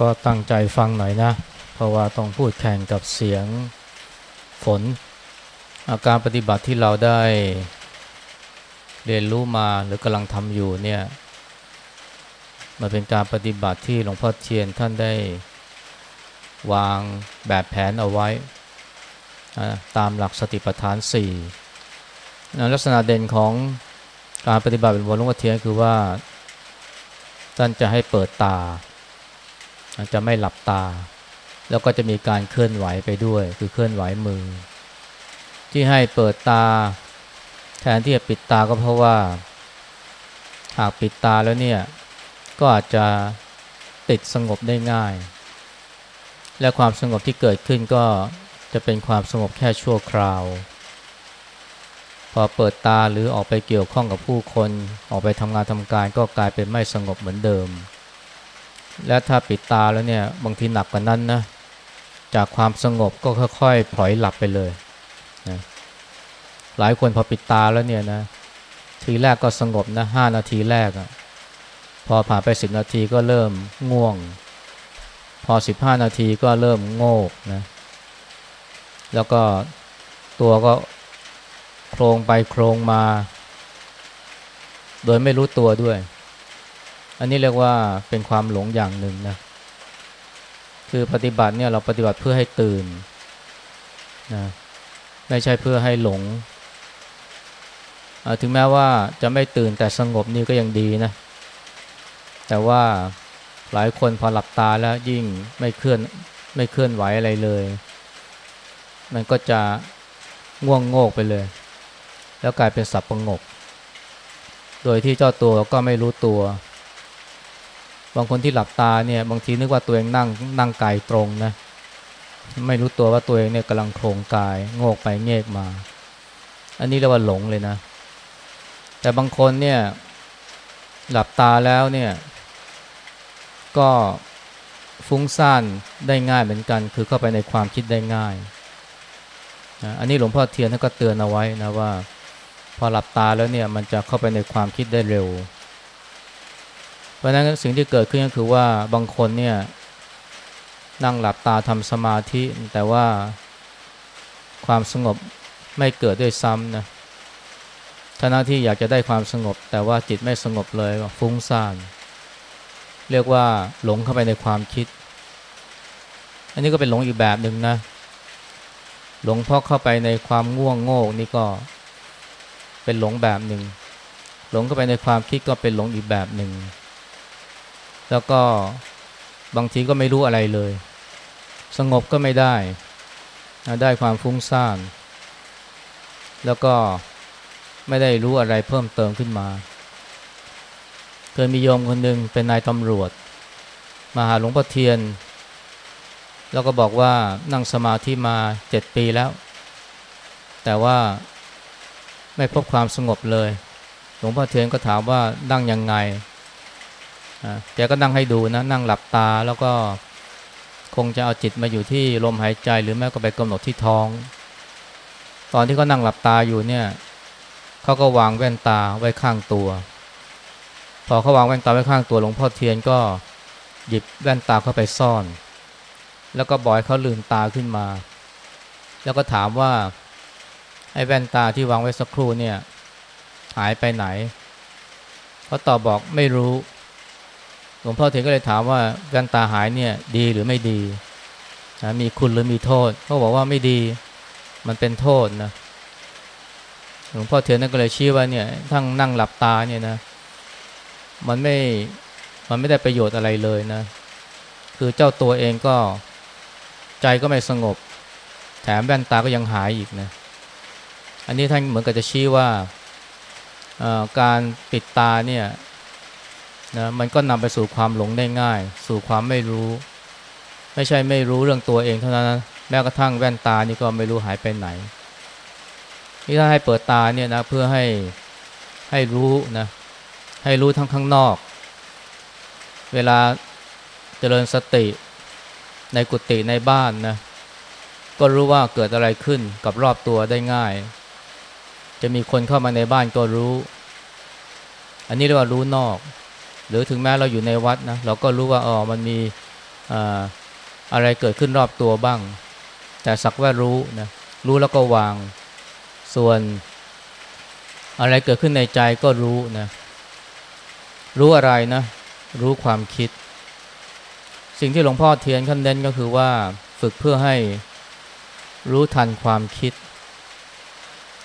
ก็ตั้งใจฟังหน่อยนะ เพราะว่าต้องพูดแข่งกับเสียงฝน อาการปฏิบัติที่เราได้เรียนรู้มาหรือกำลังทำอยู่เนี่ยมันเป็นการปฏิบัติที่หลวงพ่อเทียนท่านได้วางแบบแผนเอาไว้ ตามหลักสติปัฏฐาน4ลักษณะเด่นของการปฏิบัติเป็นบนหลวงพ่อเทียนคือว่าท่านจะให้เปิดตา จะไม่หลับตา แล้วก็จะมีการเคลื่อนไหวไปด้วย คือเคลื่อนไหวมือ ที่ให้เปิดตา แทนที่จะปิดตาก็เพราะว่า หากปิดตาแล้วเนี่ย ก็อาจจะติดสงบได้ง่าย และความสงบที่เกิดขึ้นก็จะเป็นความสงบแค่ชั่วคราว พอเปิดตาหรือออกไปเกี่ยวข้องกับผู้คน ออกไปทำงานทำการก็กลายเป็นไม่สงบเหมือนเดิม และถ้าปิดตาแล้วเนี่ยบางทีหนักกว่านั้นนะจากความสงบก็ค่อยๆพลอยหลับไปเลยนะหลายคนพอปิดตาแล้วเนี่ยนะทีแรกก็สงบนะห้านาทีแรกอะพอผ่านไปสิบนาทีก็เริ่มง่วง พอสิบห้านาทีก็เริ่มโงกนะแล้วก็ตัวก็โครงไปโครงมา โดยไม่รู้ตัวด้วย อันนี้เรียกว่าเป็นความหลงอย่างหนึ่งนะ คือปฏิบัติเนี่ยเราปฏิบัติเพื่อให้ตื่นนะไม่ใช่เพื่อให้หลง ถึงแม้ว่าจะไม่ตื่นแต่สงบนี่ก็ยังดีนะ แต่ว่าหลายคนพอหลับตาแล้วยิ่งไม่เคลื่อนไม่เคลื่อนไหวอะไรเลย มันก็จะง่วงโงกไปเลย แล้วกลายเป็นสับประงก โดยที่เจ้าตัวก็ไม่รู้ตัว บางคนที่หลับตาเนี่ยบางทีนึกว่าตัวเองนั่งนั่งกายตรงนะไม่รู้ตัวว่าตัวเองเนี่ยกำลังโครงกายโงกไปเงกมา อันนี้เรียกว่าหลงเลยนะ แต่บางคนเนี่ยหลับตาแล้วเนี่ย ก็ฟุ้งซ่านได้ง่ายเหมือนกัน คือเข้าไปในความคิดได้ง่ายนะอันนี้หลวงพ่อเทียนท่านก็เตือนเอาไว้นะว่า พอหลับตาแล้วเนี่ยมันจะเข้าไปในความคิดได้เร็ว ราะนั้นสิ่งที่เกิดขึ้นก็คือว่าบางคนเนี่ยนั่งหลับตาทำสมาธิ แต่ว่าความสงบไม่เกิดด้วยซ้ำนะท่านาที่อยากจะได้ความสงบ แต่ว่าจิตไม่สงบเลยฟุ้งซ่านเรียกว่าหลงเข้าไปในความคิด อันนี้ก็เป็นหลงอีกแบบหนึ่งนะ หลงเพราะเข้าไปในความง่วงโง่นี่ก็เป็นหลงแบบหนึ่งหลงเข้าไปในความคิดก็เป็นหลงอีกแบบหนึ่ง แล้วก็บางทีก็ไม่รู้อะไรเลย สงบก็ไม่ได้ ได้ความฟุ้งซ่าน แล้วก็ไม่ได้รู้อะไรเพิ่มเติมขึ้นมาเคยมีโยมคนหนึ่งเป็นนายตำรวจ มาหาหลวงพ่อเทียน แล้วก็บอกว่านั่งสมาธิมาเจ็ดปีแล้ว แต่ว่าไม่พบความสงบเลย หลวงพ่อเทียนก็ถามว่านั่งยังไง แกก็นั่งให้ดูนะ นั่งหลับตาแล้วก็คงจะเอาจิตมาอยู่ที่ลมหายใจหรือแม้ก็ไปกำหนดที่ท้อง ตอนที่เขานั่งหลับตาอยู่เนี่ยเขาก็วางแว่นตาไว้ข้างตัว พอเขาวางแว่นตาไว้ข้างตัวหลวงพ่อเทียนก็หยิบแว่นตาเข้าไปซ่อน แล้วก็บอกให้เขาลืมตาขึ้นมา แล้วก็ถามว่าไอ้แว่นตาที่วางไว้สักครู่เนี่ยหายไปไหนเขาตอบบอกไม่รู้ ลวงพ่อเทียนก็เลยถามว่าการตาหายเนี่ยดีหรือไม่ดีนะมีคุณหรือมีโทษเขาบอกว่าไม่ดีมันเป็นโทษนะหลวงพ่อเทียนนั่นก็เลยชี้ว่าเนี่ยทั้งนั่งหลับตาเนี่ยนะ มันไม่มันไม่ได้ประโยชน์อะไรเลยนะ คือเจ้าตัวเองก็ใจก็ไม่สงบ แถมแว่นตาก็ยังหายอีกนะอันนี้ท่านเหมือนกับจะชี้ว่าการปิดตาเนี่ย นะมันก็นำไปสู่ความหลงได้ง่าย สู่ความไม่รู้ ไม่ใช่ไม่รู้เรื่องตัวเองเท่านั้นนะแม้กระทั่งแว่นตานี่ก็ไม่รู้หายไปไหนที่ถ้าให้เปิดตาเนี่ยนะเพื่อให้ให้รู้นะให้รู้ทั้งข้างนอก เวลาเจริญสติในกุฏิในบ้านนะก็รู้ว่าเกิดอะไรขึ้นกับรอบตัวได้ง่าย จะมีคนเข้ามาในบ้านก็รู้ อันนี้เรียกว่ารู้นอก หรือถึงแม้เราอยู่ในวัดนะเราก็รู้ว่าอ๋อมันมีอะไรเกิดขึ้นรอบตัวบ้าง แต่สักว่ารู้นะรู้แล้วก็วางส่วน อะไรเกิดขึ้นในใจก็รู้นะรู้อะไรนะ รู้ความคิด สิ่งที่หลวงพ่อเทียนขั้นเน้นก็คือว่าฝึกเพื่อให้รู้ทันความคิด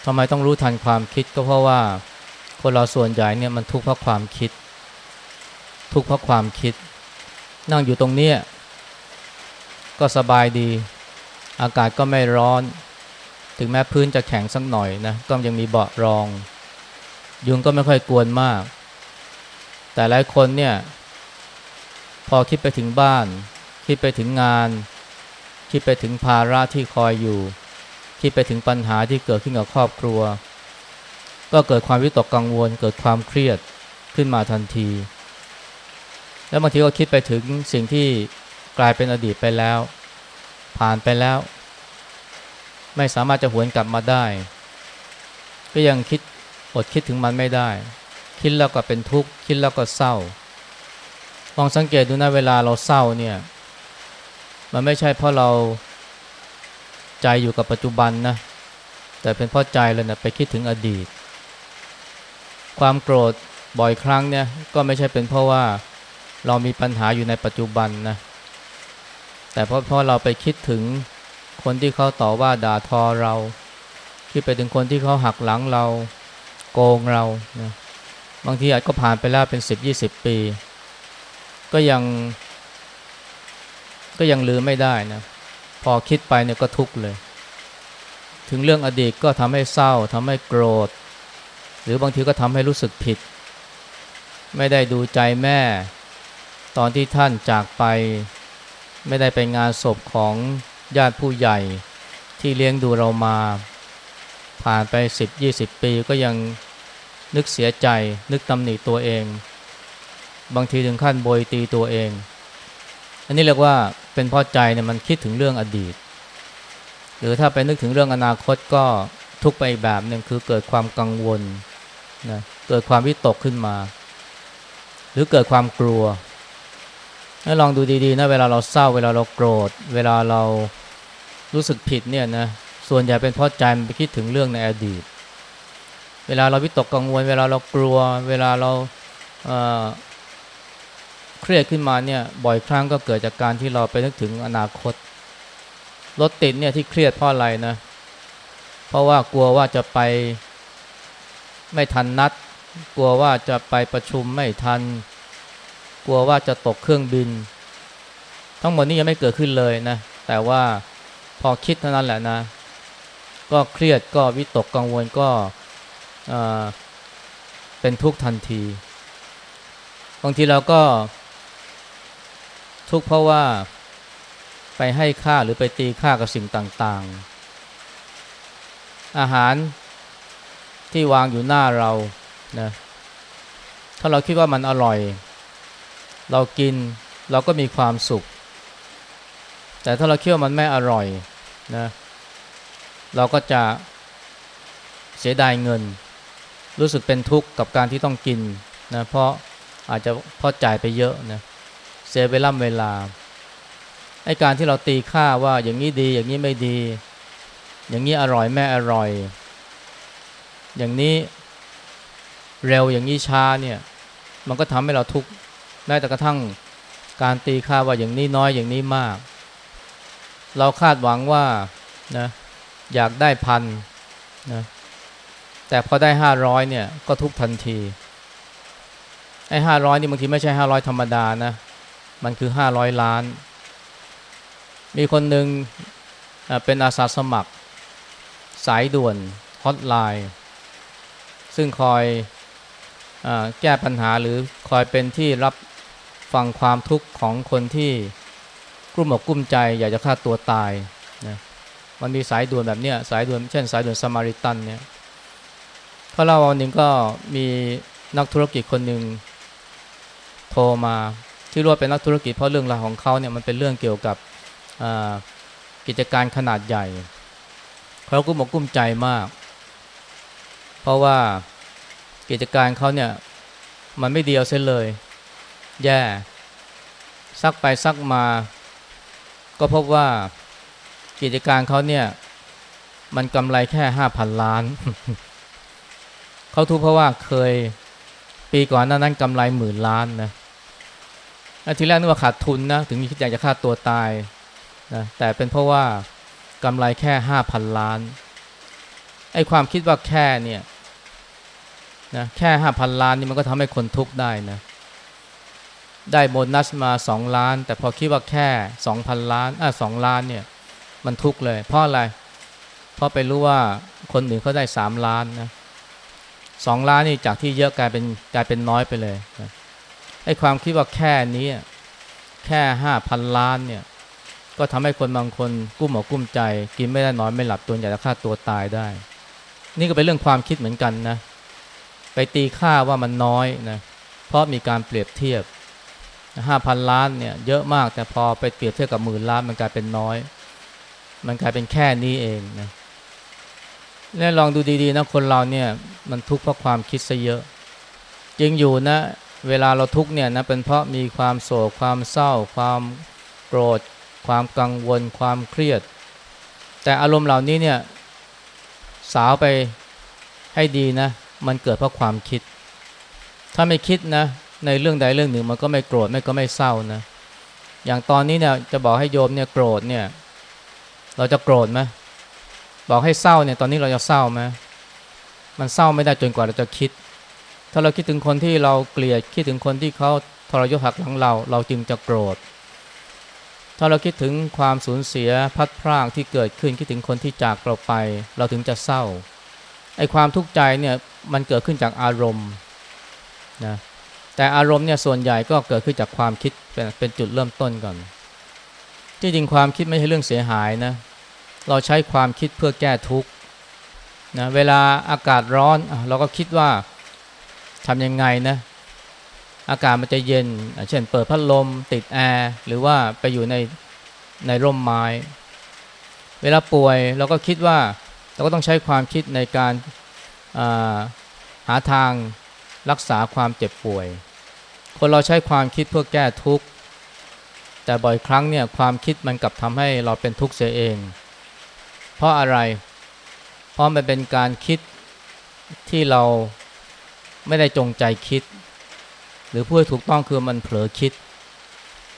ทำไมต้องรู้ทันความคิดก็เพราะว่าคนเราส่วนใหญ่เนี่ยมันทุกข์เพราะความคิด ทุกข์เพราะความคิด นั่งอยู่ตรงนี้ก็สบายดี อากาศก็ไม่ร้อน ถึงแม้พื้นจะแข็งสักหน่อยนะก็ยังมีเบาะรอง ยุงก็ไม่ค่อยกวนมาก แต่หลายคนเนี่ยพอคิดไปถึงบ้าน คิดไปถึงงาน คิดไปถึงภาระที่คอยอยู่ คิดไปถึงปัญหาที่เกิดขึ้นกับครอบครัว ก็เกิดความวิตกกังวล เกิดความเครียดขึ้นมาทันที แล้วบางทีก็คิดไปถึงสิ่งที่กลายเป็นอดีตไปแล้ว ผ่านไปแล้ว ไม่สามารถจะหวนกลับมาได้ ก็ยังคิดอดคิดถึงมันไม่ได้ คิดแล้วก็เป็นทุกข์คิดแล้วก็เศร้าลองสังเกตดูนะเวลาเราเศร้าเนี่ย มันไม่ใช่เพราะเราใจอยู่กับปัจจุบันนะแต่เป็นเพราะใจเรานะไปคิดถึงอดีต ความโกรธบ่อยครั้งเนี่ยก็ไม่ใช่เป็นเพราะว่า เรามีปัญหาอยู่ในปัจจุบันนะ แต่เพราะเพราะเราไปคิดถึงคนที่เขาต่อว่าด่าทอเรา คิดไปถึงคนที่เขาหักหลังเราโกงเรานะบางทีอาจก็ผ่านไปแล้วเป็นสิบยี่สิบปี ก็ยัง ก็ยังลืมไม่ได้นะ พอคิดไปเนี่ยก็ทุกข์เลย ถึงเรื่องอดีตก็ทำให้เศร้าทำให้โกรธ หรือบางทีก็ทำให้รู้สึกผิด ไม่ได้ดูใจแม่ ตอนที่ท่านจากไปไม่ได้ไปงานศพของญาติผู้ใหญ่ที่เลี้ยงดูเรามา ผ่านไป 10-20 ปีก็ยังนึกเสียใจ นึกตำหนิตัวเอง บางทีถึงขั้นโบยตีตัวเอง อันนี้เรียกว่าเป็นพราะใจเนี่ยมันคิดถึงเรื่องอดีต หรือถ้าไปนึกถึงเรื่องอนาคตก็ทุกไปอีกแบบหนึ่งคือเกิดความกังวลนะเกิดความวิตกขึ้นมา หรือเกิดความกลัว ให้ลองดูดีๆนะเวลาเราเศร้าเวลาเราโกรธ เวลาเรารู้สึกผิดเนี่ยนะส่วนใหญ่เป็นเพราะใจมันไปคิดถึงเรื่องในอดีต เวลาเราวิตกกังวล เวลาเรากลัว เวลาเราเเครียดขึ้นมาเนี่ยบ่อยครั้งก็เกิดจากการที่เราไปนึกถึงอนาคตรถติดเนี่ยที่เครียดเพราะอะไรนะเพราะว่ากลัวว่าจะไปไม่ทันนัด กลัวว่าจะไปประชุมไม่ทัน กลัวว่าจะตกเครื่องบิน ทั้งหมดนี้ยังไม่เกิดขึ้นเลยนะ แต่ว่าพอคิดเท่านั้นแหละนะ ก็เครียดก็วิตกกังวลก็เป็นทุกข์ทันที บางทีเราก็ ทุกข์เพราะว่าไปให้ค่าหรือไปตีค่ากับสิ่งต่างๆ อาหารที่วางอยู่หน้าเรานะถ้าเราคิดว่ามันอร่อย เรากินเราก็มีความสุข แต่ถ้าเราเคี่ยวมันไม่อร่อยนะเราก็จะเสียดายเงิน รู้สึกเป็นทุกข์กับการที่ต้องกินนะเพราะอาจจะเพราะจ่ายไปเยอะนะเสียเวลาเวลาไอ้การที่เราตีค่าว่าอย่างนี้ดีอย่างนี้ไม่ดี อย่างนี้อร่อยแม่อร่อย อย่างนี้เร็วอย่างนี้ช้าเนี่ยมันก็ทำให้เราทุกข์ ม้แต่กระทั่งการตีค่าว่าอย่างนี้น้อยอย่างนี้มาก เราคาดหวังว่านะอยากได้พันนะแต่พอได้ห้าร้อยเนี่ยก็ทุกทันทีไอ้ห้าร้อยนี่บางทีไม่ใช่ห้าร้อยธรรมดานะ มันคือห้าร้อยล้าน มีคนหนึ่งเป็นอาสาสมัคร สายด่วนฮอตไลน์ซึ่งคอยอแก้ปัญหาหรือคอยเป็นที่รับ ฟังความทุกข์ของคนที่กลุ้มอกกลุ้มใจ อยากจะฆ่าตัวตายนะมันมีสายด่วนแบบเนี้ยสายด่วนเช่นสายด่วนสมาริตันเนี่ยเขาเล่าวันหนึ่งก็มีนักธุรกิจคนหนึ่งโทรมาที่รู้ว่าเป็นนักธุรกิจเพราะเรื่องราวของเขาเนี่ยมันเป็นเรื่องเกี่ยวกับกิจการขนาดใหญ่เขากุ้มอกกุ้มใจมาก เพราะว่ากิจการเขาเนี่ยมันไม่เดีเอาเส้นเลย แย่ ซักไปซักมา ก็พบว่ากิจการเขาเนี่ย มันกำไรแค่ห้าพันล้าน เขาทุกเพราะว่าเคยปีก่อนนั้นนั้นกำไรหมื่นล้านนะทีแรกนึกว่าขาดทุนนะ ถึงมีคิดอยากจะฆ่าตัวตายนะแต่เป็นเพราะว่ากำไรแค่ห้าพันล้าน ไอ้ความคิดว่าแค่เนี่ยนะแค่ห้าพันล้านนี่มันก็ทำให้คนทุกข์ได้นะ ได้โบนัสมาสองล้าน แต่พอคิดว่าแค่สองพันล้านอะสองล้านเนี่ย มันทุกข์เลย เพราะอะไร เพราะไปรู้ว่าคนอื่นเขาได้สามล้านนะสองล้านนี่จากที่เยอะกลายเป็นกลายเป็นน้อยไปเลยนะไอ้ความคิดว่าแค่นี้ แค่ห้าพันล้านเนี่ย ก็ทำให้คนบางคนกุ้มหมอกุ้มใจ กินไม่ได้นอนไม่หลับตัวอยากจะฆ่าตัวตายได้ นี่ก็เป็นเรื่องความคิดเหมือนกันนะ ไปตีค่าว่ามันน้อยนะเพราะมีการเปรียบเทียบ ห้าพันล้านเนี่ยเยอะมากแต่พอไปเปรียบเทียบกับหมื่นล้านมันกลายเป็นน้อย มันกลายเป็นแค่นี้เองนะแล้วลองดูดีๆนะคนเราเนี่ยมันทุกข์เพราะความคิดซะเยอะ จริงอยู่นะ เวลาเราทุกข์เนี่ยนะเป็นเพราะมีความโศกความเศร้า ความโกรธ ความกังวล ความเครียด แต่อารมณ์เหล่านี้เนี่ยสาวไปให้ดีนะ มันเกิดเพราะความคิด ถ้าไม่คิดนะ ในเรื่องใดเรื่องหนึ่งมันก็ไม่โกรธไม่ก็ไม่เศร้านะ อย่างตอนนี้เนี่ยจะบอกให้โยมเนี่ยโกรธเนี่ย เราจะโกรธไหมบอกให้เศร้าเนี่ยตอนนี้เราจะเศร้าไหมมันเศร้าไม่ได้จนกว่าเราจะคิด ถ้าเราคิดถึงคนที่เราเกลียดคิดถึงคนที่เขาทรยศหักหลังเรา เราจึงจะโกรธ ถ้าเราคิดถึงความสูญเสียพัดพรากที่เกิดขึ้นคิดถึงคนที่จากเราไป เราถึงจะเศร้าไอ้ความทุกข์ใจเนี่ยมันเกิดขึ้นจากอารมณ์นะ แต่อารมณ์เนี่ยส่วนใหญ่ก็เกิดขึ้นจากความคิดเป็นเป็นจุดเริ่มต้นก่อน ที่จริงความคิดไม่ใช่เรื่องเสียหายนะ เราใช้ความคิดเพื่อแก้ทุกข์นะเวลาอากาศร้อนเราก็คิดว่าทำยังไงนะอากาศมันจะเย็น เช่นเปิดพัดลม ติดแอร์หรือว่าไปอยู่ในในร่มไม้ เวลาป่วยเราก็คิดว่าเราก็ต้องใช้ความคิดในการาหาทาง รักษาความเจ็บป่วย คนเราใช้ความคิดเพื่อแก้ทุกข์ แต่บ่อยครั้งเนี่ยความคิดมันกลับทำให้เราเป็นทุกข์เสียเอง เพราะอะไร เพราะมันเป็นการคิดที่เราไม่ได้จงใจคิด หรือพูดถูกต้องคือมันเผลอคิด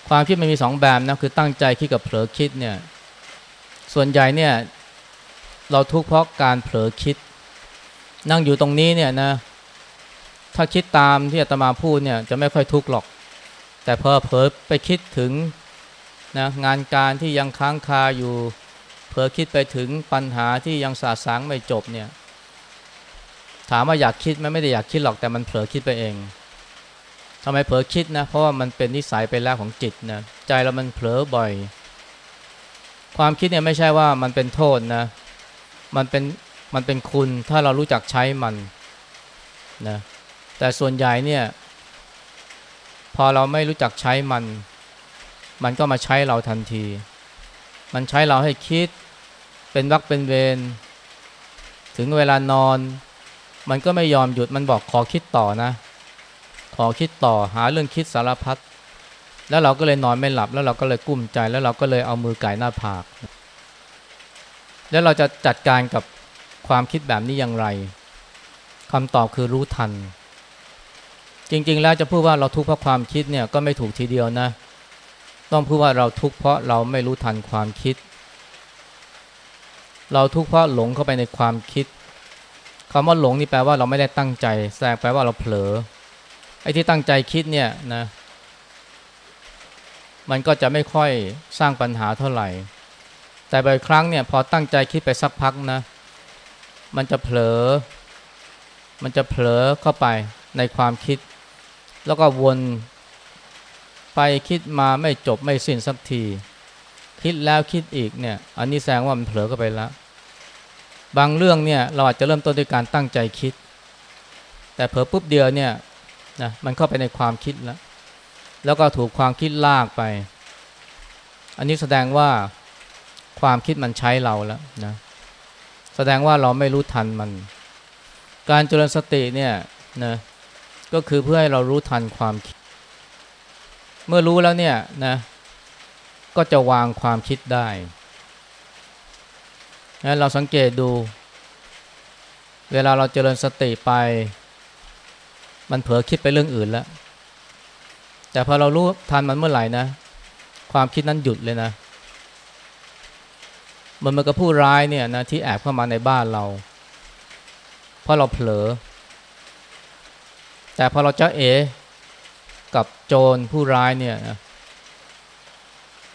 ความคิดมันมีสองแบบนะคือตั้งใจคิดกับเผลอคิดเนี่ยส่วนใหญ่เนี่ยเราทุกข์เพราะการเผลอคิด นั่งอยู่ตรงนี้เนี่ยนะ ถ้าคิดตามที่อาตมาพูดเนี่ยจะไม่ค่อยทุกข์หรอก แต่พอเผลอไปคิดถึงนะงานการที่ยังค้างคาอยู่เผลอคิดไปถึงปัญหาที่ยังสาสางไม่จบเนี่ย ถามว่าอยากคิดมันไม่ได้อยากคิดหรอกแต่มันเผลอคิดไปเองทำไมเผลอคิดนะเพราะว่ามันเป็นนิสัยไปแล้วของจิตนะใจเรามันเผลอบ่อย ความคิดเนี่ยไม่ใช่ว่ามันเป็นโทษนะ มันเป็นมันเป็นคุณถ้าเรารู้จักใช้มันนะ แต่ส่วนใหญ่เนี่ย พอเราไม่รู้จักใช้มัน มันก็มาใช้เราทันที มันใช้เราให้คิด เป็นวักเป็นเวรถึงเวลานอน มันก็ไม่ยอมหยุดมันบอกขอคิดต่อนะ ขอคิดต่อหาเรื่องคิดสารพัดแล้วเราก็เลยนอนไม่หลับ แล้วเราก็เลยกุ้มใจแล้วเราก็เลยเอามือไก่หน้าผาก แล้วเราจะจัดการกับความคิดแบบนี้อย่างไรคำตอบคือรู้ทัน จริง ๆ แล้วจะพูดว่าเราทุกข์เพราะความคิดเนี่ยก็ไม่ถูกทีเดียวนะ ต้องพูดว่าเราทุกข์เพราะเราไม่รู้ทันความคิด เราทุกข์เพราะหลงเข้าไปในความคิดคำว่าหลงนี่แปลว่าเราไม่ได้ตั้งใจแสดงแปลว่าเราเผลอไอ้ที่ตั้งใจคิดเนี่ยนะมันก็จะไม่ค่อยสร้างปัญหาเท่าไหร่ แต่บางครั้งเนี่ยพอตั้งใจคิดไปสักพักนะ มันจะเผลอ มันจะเผลอเข้าไปในความคิด แล้วก็วนไปคิดมาไม่จบไม่สิ้นสักที คิดแล้วคิดอีกเนี่ยอันนี้แสดงว่ามันเผลอก็ไปแล้ว บางเรื่องเนี่ยเราอาจจะเริ่มต้นด้วยการตั้งใจคิด แต่เผลอปุ๊บเดียวเนี่ยนะมันเข้าไปในความคิดแล้ว แล้วก็ถูกความคิดลากไป อันนี้แสดงว่าความคิดมันใช้เราแล้วนะแสดงว่าเราไม่รู้ทันมัน การเจริญสติเนี่ยนะ ก็คือเพื่อให้เรารู้ทันความคิด เมื่อรู้แล้วเนี่ยนะก็จะวางความคิดได้นะเราสังเกตดู เวลาเราเจริญสติไป มันเผลอคิดไปเรื่องอื่นแล้ว แต่พอเรารู้ทันมันเมื่อไหร่นะ ความคิดนั้นหยุดเลยนะมันเหมือนกับผู้ร้ายเนี่ยนะที่แอบเข้ามาในบ้านเรา เพราะเราเผลอ แต่พอเราเจ้าเอกับโจรผู้ร้ายเนี่ยนะ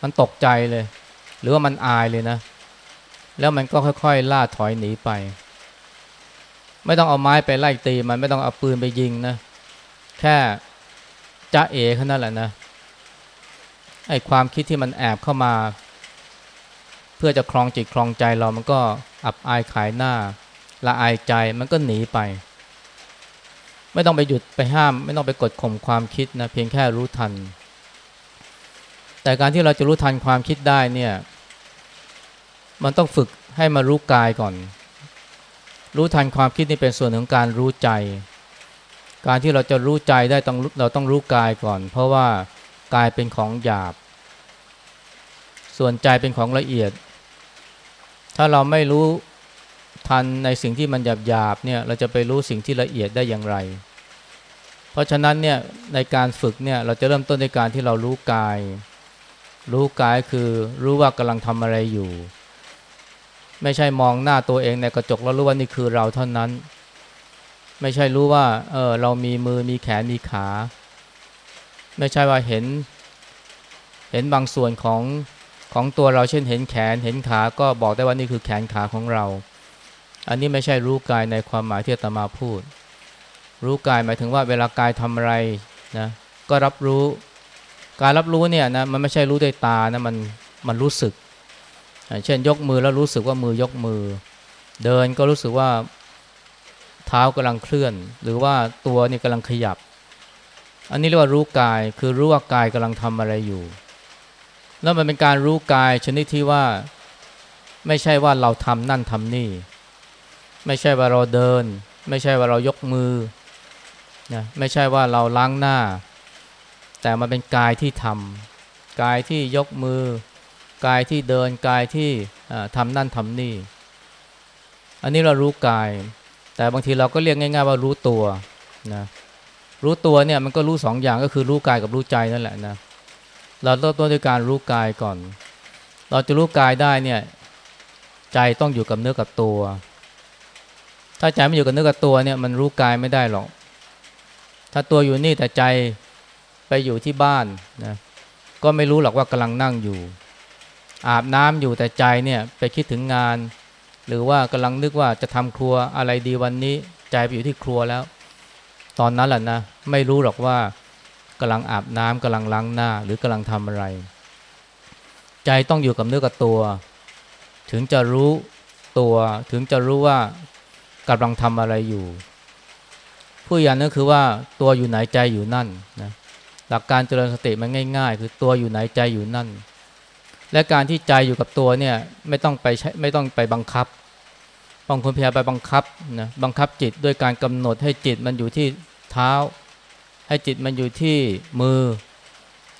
มันตกใจเลย หรือว่ามันอายเลยนะ แล้วมันก็ค่อยๆ ล่าถอยหนีไป ไม่ต้องเอาไม้ไปไล่ตีมันไม่ต้องเอาปืนไปยิงนะ แค่จ้าเอแค่นั้นแหละนะไอความคิดที่มันแอบเข้ามา เพื่อจะคลองจิตคลองใจเรามันก็อับอายขายหน้าละอายใจมันก็หนีไป ไม่ต้องไปหยุดไปห้าม ไม่ต้องไปกดข่มความคิดนะเพียงแค่รู้ทัน แต่การที่เราจะรู้ทันความคิดได้เนี่ย มันต้องฝึกให้มารู้กายก่อน รู้ทันความคิดนี่เป็นส่วนของการรู้ใจ การที่เราจะรู้ใจได้ต้องเราต้องรู้กายก่อน เพราะว่ากายเป็นของหยาบ ส่วนใจเป็นของละเอียด ถ้าเราไม่รู้ทันในสิ่งที่มันหยาบหยาบเนี่ยเราจะไปรู้สิ่งที่ละเอียดได้อย่างไร เพราะฉะนั้นเนี่ยในการฝึกเนี่ยเราจะเริ่มต้นในการที่เรารู้กาย รู้กายคือรู้ว่ากำลังทำอะไรอยู่ ไม่ใช่มองหน้าตัวเองในกระจกแล้วรู้ว่านี่คือเราเท่านั้น ไม่ใช่รู้ว่าเออเรามีมือมีแขนมีขา ไม่ใช่ว่าเห็น เห็นบางส่วนของของตัวเราเช่นเห็นแขนเห็นขาก็บอกได้ว่านี่คือแขนขาของเรา อันนี้ไม่ใช่รู้กายในความหมายที่ตมาพูด รู้กายหมายถึงว่าเวลากายทำอะไรนะก็รับรู้ การรับรู้เนี่ยนะมันไม่ใช่รู้ด้วยตานะมันมันรู้สึก เช่นยกมือแล้วรู้สึกว่ามือยกมือ เดินก็รู้สึกว่าเท้ากำลังเคลื่อน หรือว่าตัวนี่กำลังขยับ อันนี้เรียกว่ารู้กายคือรู้ว่ากายกำลังทำอะไรอยู่ แล้วมันเป็นการรู้กายชนิดที่ว่าไม่ใช่ว่าเราทำนั่นทำนี่ ไม่ใช่ว่าเราเดิน ไม่ใช่ว่าเรายกมือ นะไม่ใช่ว่าเราล้างหน้า แต่มันเป็นกายที่ทำกายที่ยกมือ กายที่เดินกายที่ทำนั่นทำนี่ อันนี้เรารู้กาย แต่บางทีเราก็เรียกง่าย ๆ ว่ารู้ตัวนะรู้ตัวเนี่ยมันก็รู้สองอย่างก็คือรู้กายกับรู้ใจนั่นแหละนะเราเริ่มต้นด้วยการรู้กายก่อน เราจะรู้กายได้เนี่ยใจต้องอยู่กับเนื้อกับตัว ถ้าใจไม่อยู่กับเนื้อกับตัวเนี่ยมันรู้กายไม่ได้หรอก ถ้าตัวอยู่นี่แต่ใจไปอยู่ที่บ้านนะก็ไม่รู้หรอกว่ากำลังนั่งอยู่ อาบน้ำอยู่แต่ใจเนี่ยไปคิดถึงงาน หรือว่ากำลังนึกว่าจะทำครัวอะไรดีวันนี้ใจไปอยู่ที่ครัวแล้ว ตอนนั้นแหละนะไม่รู้หรอกว่ากำลังอาบน้ำกำลังล้างหน้า หรือกำลังทำอะไร ใจต้องอยู่กับเนื้อกับตัว ถึงจะรู้ตัวถึงจะรู้ว่ากำลังทำอะไรอยู่ ผู้ยันก็คือว่าตัวอยู่ไหนใจอยู่นั่นนะหลักการเจริญสติมันง่าย ๆ คือตัวอยู่ไหนใจอยู่นั่น และการที่ใจอยู่กับตัวเนี่ยไม่ต้องไปใช้ไม่ต้องไปบังคับบางคนพยายามไปบังคับนะบังคับจิตด้วยการกำหนดให้จิตมันอยู่ที่เท้า ให้จิตมันอยู่ที่มือ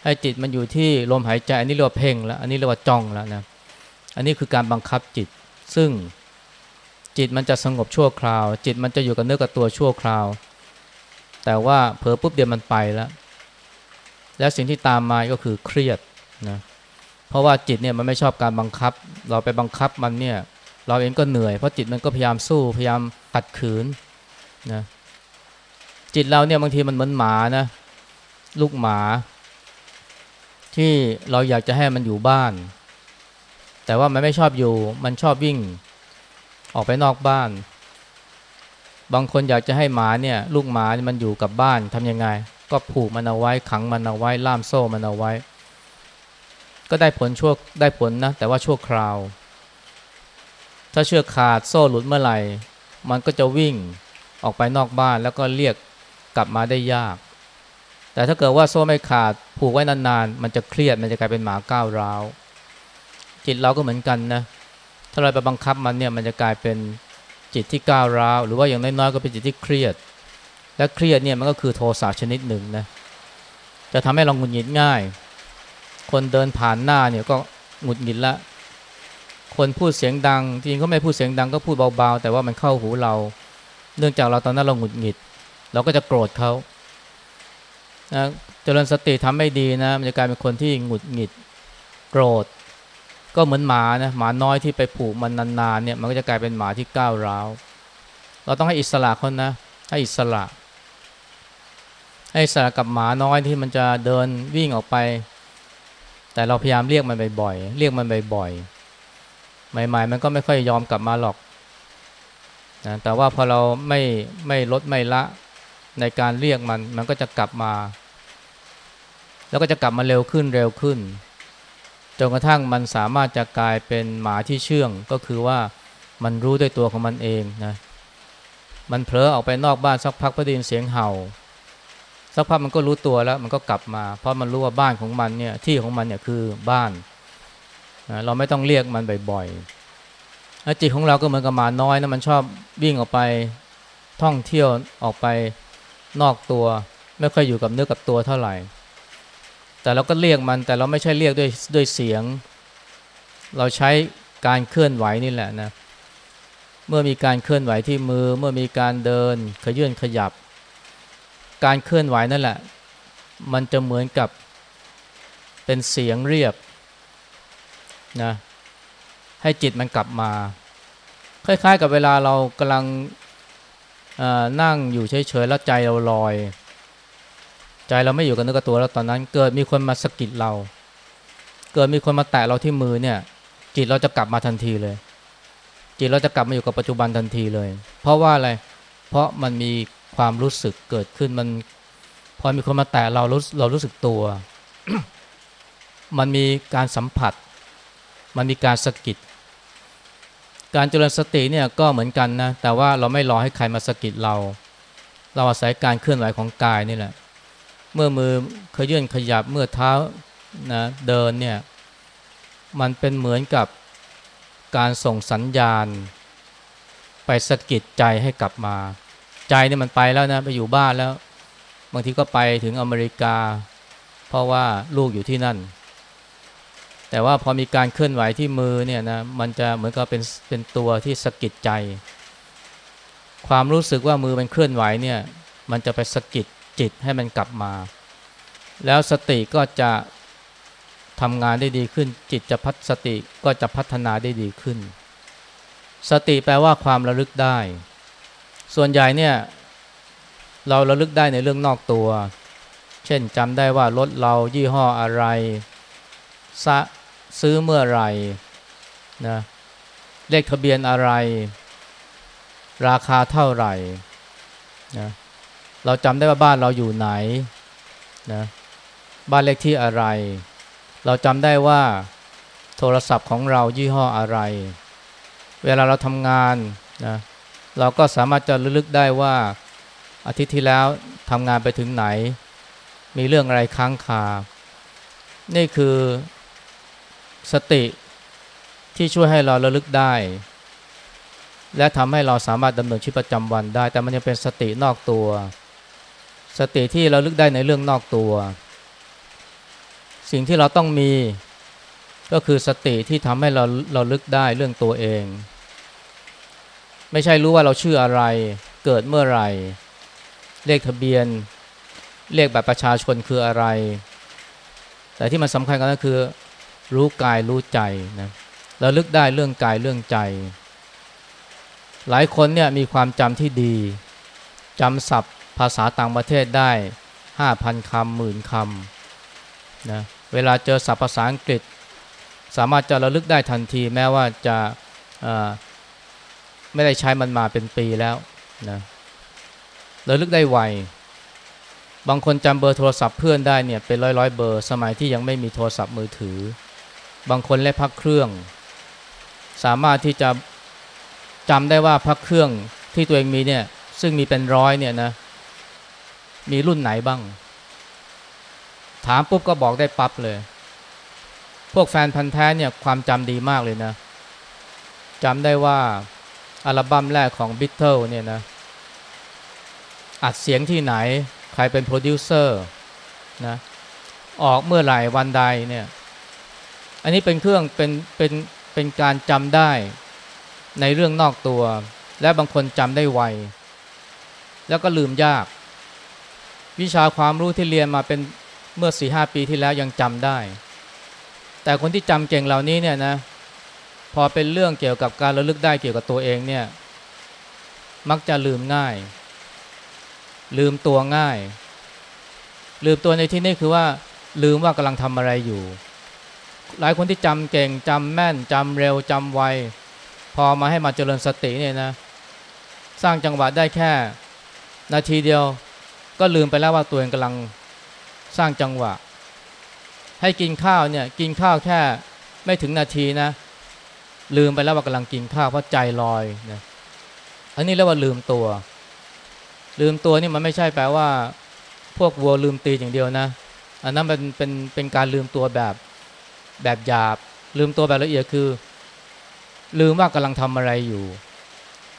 ให้จิตมันอยู่ที่ลมหายใจ อันนี้เรียกว่าเพ่งแล้วอันนี้เรียกว่าจ้องแล้วนะอันนี้คือการบังคับจิต ซึ่งจิตมันจะสงบชั่วคราว จิตมันจะอยู่กับเนื้อกับตัวชั่วคราว แต่ว่าเผลอปุ๊บเดียวมันไปแล้ว แล้วสิ่งที่ตามมาก็คือเครียดนะเพราะว่าจิตเนี่ยมันไม่ชอบการบังคับ เราไปบังคับมันเนี่ย เราเองก็เหนื่อยเพราะจิตมันก็พยายามสู้พยายามตัดขืนนะจิตเราเนี่ยบางทีมันเหมือนหมานะ ลูกหมา ที่เราอยากจะให้มันอยู่บ้าน แต่ว่ามันไม่ชอบอยู่ มันชอบวิ่ง ออกไปนอกบ้าน บางคนอยากจะให้หมาเนี่ยลูกหมามันอยู่กับบ้านทำยังไง ก็ผูกมันเอาไว้ขังมันเอาไว้ล่ามโซ่มันเอาไว้ ก็ได้ผลชั่วได้ผลนะแต่ว่าชั่วคราว ถ้าเชือกขาดโซ่หลุดเมื่อไหร่ มันก็จะวิ่งออกไปนอกบ้านแล้วก็เรียกกลับมาได้ยาก แต่ถ้าเกิดว่าโซ่ไม่ขาดผูกไว้นานๆ มันจะเครียดมันจะกลายเป็นหมาก้าวร้าว จิตเราก็เหมือนกันนะถ้าเราไปบังคับมันเนี่ยมันจะกลายเป็น จิตที่ก้าวร้าวหรือว่าอย่างน้อยๆก็เป็นจิตที่เครียด และเครียดเนี่ยมันก็คือโทสะชนิดหนึ่งนะจะทำให้เราหงุดหงิดง่าย คนเดินผ่านหน้าเนี่ยก็หงุดหงิดละ คนพูดเสียงดังจริงก็ไม่พูดเสียงดังก็พูดเบาๆ แต่ว่ามันเข้าหูเรา เนื่องจากเราตอนนั้นเราหงุดหงิด เราก็จะโกรธเขานะเจริญสติทำไม่ดีนะมันจะกลายเป็นคนที่หงุดหงิด โกรธ ก็เหมือนหมานะหมาน้อยที่ไปผูกมันนานๆเนี่ยมันก็จะกลายเป็นหมาที่ก้าวร้าว เราต้องให้อิสระคนนะ ให้อิสระ ให้อิสระกับหมาน้อยที่มันจะเดินวิ่งออกไป แต่เราพยายามเรียกมันบ่อยๆเรียกมันบ่อยๆใหม่ๆ มันก็ไม่ค่อยยอมกลับมาหรอกนะแต่ว่าพอเราไม่ไม่ลดไม่ละในการเรียกมันมันก็จะกลับมา แล้วก็จะกลับมาเร็วขึ้นเร็วขึ้น จนกระทั่งมันสามารถจะกลายเป็นหมาที่เชื่องก็คือว่ามันรู้ด้วยตัวของมันเองนะมันเผลอออกไปนอกบ้านสักพักพอได้ยินเสียงเห่า สักพักมันก็รู้ตัวแล้วมันก็กลับมา เพราะมันรู้ว่าบ้านของมันเนี่ยที่ของมันเนี่ยคือบ้านนะเราไม่ต้องเรียกมันบ่อยๆจิตของเราก็เหมือนกับหมาน้อยนะมันชอบวิ่งออกไปท่องเที่ยวออกไปนอกตัว ไม่ค่อยอยู่กับเนื้อกับตัวเท่าไหร่ แต่เราก็เรียกมันแต่เราไม่ใช่เรียกด้วยด้วยเสียง เราใช้การเคลื่อนไหวนี่แหละนะเมื่อมีการเคลื่อนไหวที่มือ เมื่อมีการเดินขยื่นขยับ การเคลื่อนไหวนั่นแหละ มันจะเหมือนกับเป็นเสียงเรียบนะให้จิตมันกลับมา คล้ายๆ กับเวลาเรากำลังนั่งอยู่เฉยๆแล้วใจเราลอย ใจเราไม่อยู่กับเนื้อกับตัวแล้วตอนนั้น เกิดมีคนมาสะกิดเรา เกิดมีคนมาแตะเราที่มือเนี่ย จิตเราจะกลับมาทันทีเลย จิตเราจะกลับมาอยู่กับปัจจุบันทันทีเลย เพราะว่าอะไร เพราะมันมีความรู้สึกเกิดขึ้นมัน พอมีคนมาแตะเรารู้เรารู้สึกตัว มันมีการสัมผัส มันมีการสะกิดการเจริญสติเนี่ยก็เหมือนกันนะแต่ว่าเราไม่รอให้ใครมาสะกิดเรา เราอาศัยการเคลื่อนไหวของกายนี่แหละ เมื่อมือขยื่นขยับเมื่อเท้านะเดินเนี่ยมันเป็นเหมือนกับการส่งสัญญาณ ไปสะกิดใจให้กลับมา ใจเนี่ยมันไปแล้วนะไปอยู่บ้านแล้ว บางทีก็ไปถึงอเมริกา เพราะว่าลูกอยู่ที่นั่น แต่ว่าพอมีการเคลื่อนไหวที่มือเนี่ยนะมันจะเหมือนกับเป็นเป็นตัวที่สะกิดใจ ความรู้สึกว่ามือมันเคลื่อนไหวเนี่ยมันจะไปสะกิด จิตให้มันกลับมา แล้วสติก็จะทำงานได้ดีขึ้น จิตจะพัฒสติก็จะพัฒนาได้ดีขึ้น สติแปลว่าความระลึกได้ ส่วนใหญ่เนี่ยเราระลึกได้ในเรื่องนอกตัว เช่นจำได้ว่ารถเรายี่ห้ออะไรซะซื้อเมื่อไหร่นะเลขทะเบียนอะไร ราคาเท่าไหร่นะ เราจำได้ว่าบ้านเราอยู่ไหนนะบ้านเลขที่อะไร เราจำได้ว่าโทรศัพท์ของเรายี่ห้ออะไร เวลาเราทำงานนะเราก็สามารถจะระลึกได้ว่าอาทิตย์ที่แล้วทำงานไปถึงไหน มีเรื่องอะไรค้างคา นี่คือสติที่ช่วยให้เราระลึกได้ และทำให้เราสามารถดำเนินชีวิตประจำวันได้ แต่มันยังเป็นสตินอกตัว สติที่เราลึกได้ในเรื่องนอกตัว สิ่งที่เราต้องมีก็คือสติที่ทำให้เราเราลึกได้เรื่องตัวเอง ไม่ใช่รู้ว่าเราชื่ออะไร เกิดเมื่อไหร่ เลขทะเบียน เลขแบบประชาชนคืออะไร แต่ที่มันสำคัญกันก็คือ รู้กายรู้ใจนะเราลึกได้เรื่องกายเรื่องใจ หลายคนเนี่ยมีความจำที่ดีจำศัพท์ ภาษาต่างประเทศได้ 5,000 คำหมื่นคำนะเวลาเจอศัพท์ภาษาอังกฤษ สามารถจะระลึกได้ทันทีแม้ว่าจะไม่ได้ใช้มันมาเป็นปีแล้วนะระลึกได้ไว บางคนจำเบอร์โทรศัพท์เพื่อนได้เนี่ยเป็นร้อยร้อยเบอร์ สมัยที่ยังไม่มีโทรศัพท์มือถือ บางคนเล่นพักเครื่อง สามารถที่จะจำได้ว่าพักเครื่องที่ตัวเองมีเนี่ยซึ่งมีเป็นร้อยเนี่ยนะ มีรุ่นไหนบ้าง ถามปุ๊บก็บอกได้ปั๊บเลย พวกแฟนพันธ์แท้เนี่ยความจำดีมากเลยนะจำได้ว่าอัลบั้มแรกของ b e a t l e เนี่ยนะ อัดเสียงที่ไหน ใครเป็นโปรดิวเซอร์นะ ออกเมื่อไหร่วันใดเนี่ย อันนี้เป็นเครื่องเป็นเป็นเป็นการจำได้ในเรื่องนอกตัว และบางคนจำได้ไว แล้วก็ลืมยาก วิชาความรู้ที่เรียนมาเป็นเมื่อ4หปีที่แล้วยังจำได้ แต่คนที่จำเก่งเหล่านี้เนี่ยนะพอเป็นเรื่องเกี่ยวกับการระลึกได้เกี่ยวกับตัวเองเนี่ยมักจะลืมง่าย ลืมตัวง่าย ลืมตัวในที่นี้คือว่า ลืมว่ากำลังทำอะไรอยู่ หลายคนที่จำเก่งจำแม่นจำเร็วจำไว พอมาให้มาเจริญสติเนี่ยนะ สร้างจังหวะได้แค่ นาทีเดียว ก็ลืมไปแล้วว่าตัวเองกำลังสร้างจังหวะ ให้กินข้าวเนี่ยกินข้าวแค่ไม่ถึงนาทีนะ ลืมไปแล้วว่ากำลังกินข้าวเพราะใจลอยนะอันนี้เรียกว่าลืมตัว ลืมตัวนี่มันไม่ใช่แปลว่า พวกวัวลืมตีอย่างเดียวนะ อันนั้นเป็นเป็นเป็นการลืมตัวแบบแบบหยาบ ลืมตัวแบบละเอียดคือ ลืมว่ากำลังทำอะไรอยู่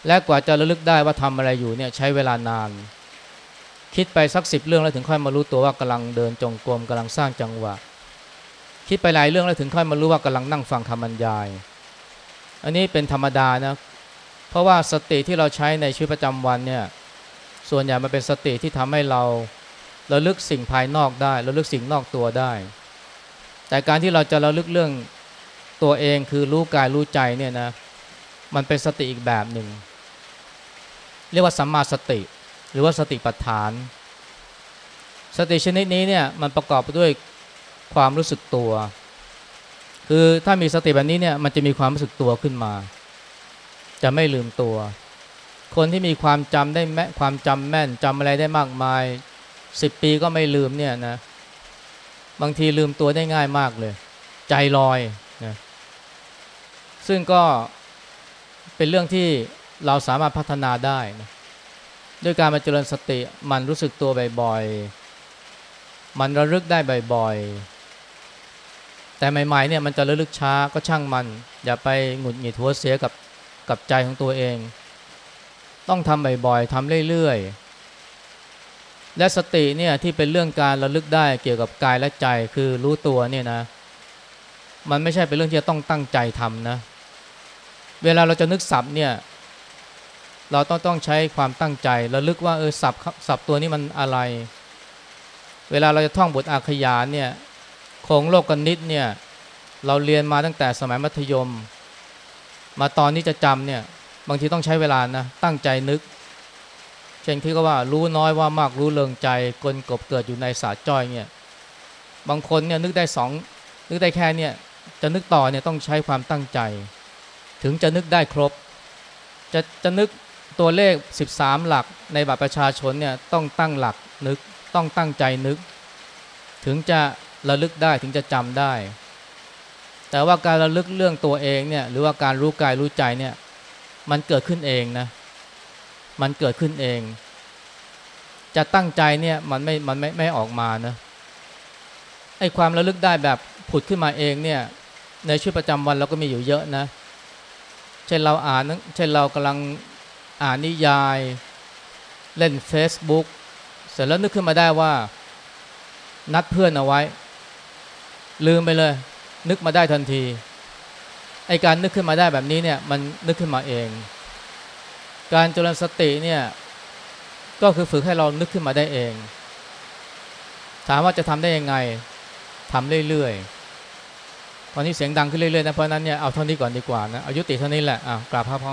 และกว่าจะระลึกได้ว่าทำอะไรอยู่เนี่ยใช้เวลานาน คิดไปสักสิบเรื่องแล้วถึงค่อยมารู้ตัวว่ากำลังเดินจงกรมกำลังสร้างจังหวะ คิดไปหลายเรื่องแล้วถึงค่อยมารู้ว่ากำลังนั่งฟังคำบรรยาย อันนี้เป็นธรรมดานะ เพราะว่าสติที่เราใช้ในชีวิตประจำวันเนี่ยส่วนใหญ่มันเป็นสติที่ทำให้เราระลึกสิ่งภายนอกได้ระลึกสิ่งนอกตัวได้ แต่การที่เราจะระลึกเรื่องตัวเองคือรู้กายรู้ใจเนี่ยนะมันเป็นสติอีกแบบหนึ่งเรียกว่าสัมมาสติ หรือว่าสติปัฏฐาน สติชนิดนี้เนี่ยมันประกอบไปด้วยความรู้สึกตัว คือถ้ามีสติแบบนี้เนี่ยมันจะมีความรู้สึกตัวขึ้นมา จะไม่ลืมตัว คนที่มีความจำได้แม่ความจำแม่นจำอะไรได้มากมายสิบปีก็ไม่ลืมเนี่ยนะบางทีลืมตัวได้ง่ายมากเลย ใจลอยนะซึ่งก็เป็นเรื่องที่เราสามารถพัฒนาได้นะ ด้วยการมาเจริญสติมันรู้สึกตัวบ่อยๆ มันระลึกได้บ่อยๆ แต่ใหม่ๆเนี่ยมันจะระลึกช้าก็ช่างมัน อย่าไปหงุดหงิดหัวเสียกับกับใจของตัวเอง ต้องทำบ่อยๆทำเรื่อยๆ และสติเนี่ยที่เป็นเรื่องการระลึกได้เกี่ยวกับกายและใจคือรู้ตัวเนี่ยนะ มันไม่ใช่เป็นเรื่องที่จะต้องตั้งใจทำนะ เวลาเราจะนึกศัพท์เนี่ย เราต้องต้องใช้ความตั้งใจระลึกว่าเออสับสับตัวนี้มันอะไร เวลาเราจะท่องบทอาขยานเนี่ยโคงโลกกนิดเนี่ยเราเรียนมาตั้งแต่สมัยมัธยม มาตอนนี้จะจำเนี่ยบางทีต้องใช้เวลานะตั้งใจนึก เช่นที่ก็ว่ารู้น้อยว่ามากรู้เลิงใจกลกบเกิดอยู่ในสาจ้อยเนี่ยบางคนเนี่ยนึกได้สองนึกได้แค่เนี่ยจะนึกต่อเนี่ยต้องใช้ความตั้งใจ ถึงจะนึกได้ครบ จะจะนึก ตัวเลข 13 หลักในบัตรประชาชนเนี่ยต้องตั้งหลักนึกต้องตั้งใจนึก ถึงจะระลึกได้ถึงจะจำได้ แต่ว่าการระลึกเรื่องตัวเองเนี่ยหรือว่าการรู้กายรู้ใจเนี่ยมันเกิดขึ้นเองนะมันเกิดขึ้นเอง จะตั้งใจเนี่ยมันไม่มันไม่ไม่ออกมานะไอ้ความระลึกได้แบบผุดขึ้นมาเองเนี่ยในชีวิตประจำวันเราก็มีอยู่เยอะนะเช่นเราอ่านเช่นเรากำลัง อ่านนิยาย เล่น Facebook เสร็จแล้วนึกขึ้นมาได้ว่า นัดเพื่อนเอาไว้ ลืมไปเลย นึกมาได้ทันทีไอการนึกขึ้นมาได้แบบนี้เนี่ยมันนึกขึ้นมาเอง การเจริญสติเนี่ยก็คือฝึกให้เรานึกขึ้นมาได้เอง ถามว่าจะทำได้ยังไงทำเรื่อยๆตอนนี้เสียงดังขึ้นเรื่อยๆนะเพราะนั้นเนี่ยเอาเท่านี้ก่อนดีกว่านะอายุติเท่านี้แหละอะกราบพระพร้อม